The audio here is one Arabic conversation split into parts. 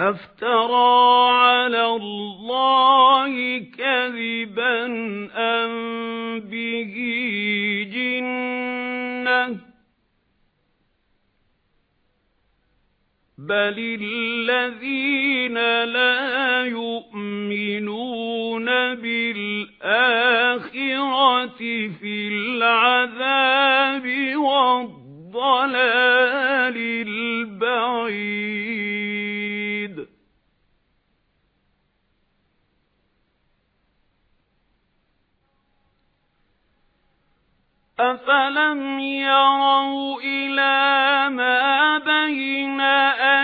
أَفْتَرَى عَلَى اللَّهِ كَذِبًا أَمْ بِهِ جِنَّةٌ بَلِ الَّذِينَ لَا يُؤْمِنُونَ بِالْآخِرَةِ فِي الْعَذَابِ وَالضَّلَالِ أَفَلَمْ يَرَوْا إِلَى مَا بَيْنَ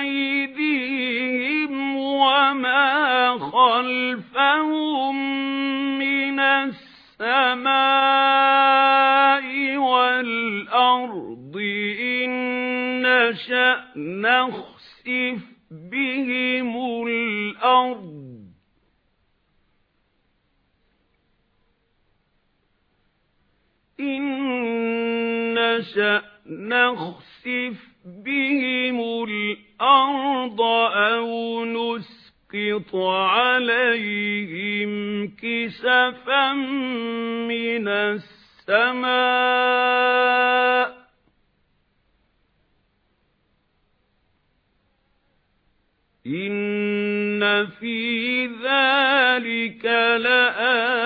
أَيْدِيهِمْ وَمَا خَلْفَهُم مِّنَ السَّمَاءِ وَالْأَرْضِ إِن نَّشَأْ نَخْسِفْ بِهِمُ الْأَرْضَ إِن نَّشَأْ نَخْسِفْ بِهِمُ الْأَرْضَ أَوْ نُسْقِطْ عَلَيْهِمْ كِسَفًا مِّنَ السَّمَاءِ إِنَّ فِي ذَلِكَ لَآيَةً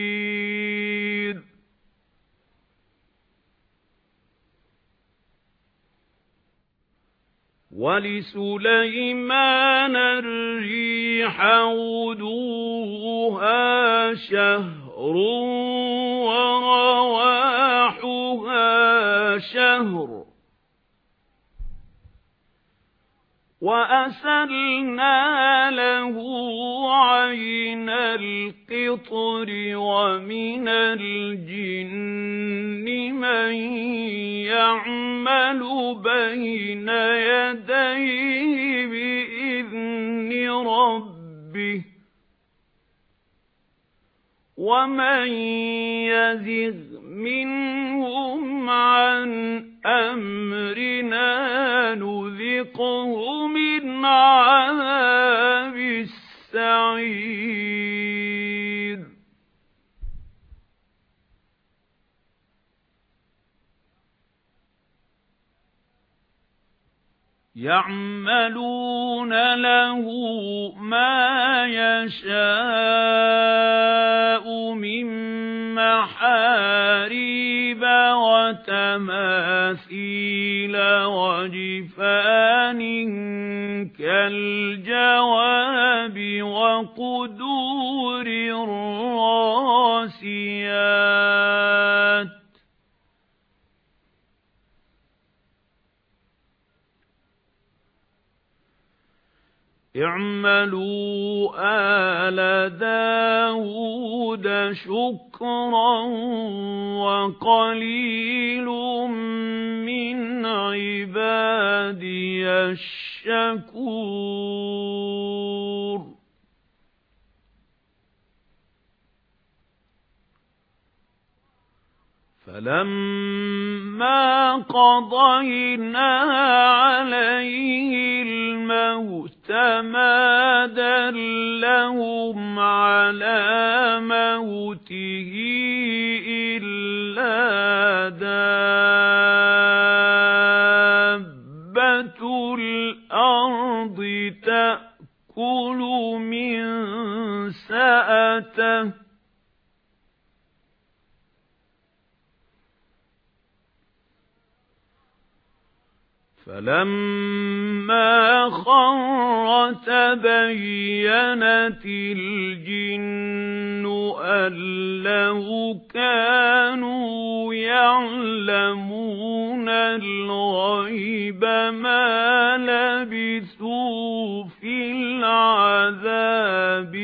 وَلِسُلَيْمَانَ الرِّيحَ غُدُوُّهَا شَهْرٌ وَرَوَاحُهَا شَهْرٌ وَأَسَلْنَا لَهُ عَيْنَ الْقِطْرِ وَمِنَ الْجِنِّ مَن يَعْمَلُ بَيْنَ يَدَيْهِ وَمَن يَزِغْ مِنْهُمْ عَنْ أَمْرِنَا نُذِقْهُ مِنْ عَذَابِ يَعْمَلُونَ لَهُ مَا يَشَاءُ مِن مَّحَارِيبَ وَتَمَاثِيلَ وَجِفَانٍ كَالْجَوَابِ وَقُدُورٍ اعْمَلُوا آلَ دَاوُودَ شُكْرًا وَقَلِيلٌ مِنْ عِبَادِيَ الشَّكُورُ. فَلَمَّا قَضَيْنَا عَلَيْهِ مَوْتَ مَا دَلَّهُمْ عَلَى مَوْتِهِ إِلَّا دَابَّةُ الْأَرْضِ تَأْكُلُ فَلَمَّا خَرَّ تَبَيَّنَتِ الْجِنُّ أَن كَانُوا يَعْلَمُونَ الْغَيْبَ مَا لَبِثُوا فِي الْعَذَابِ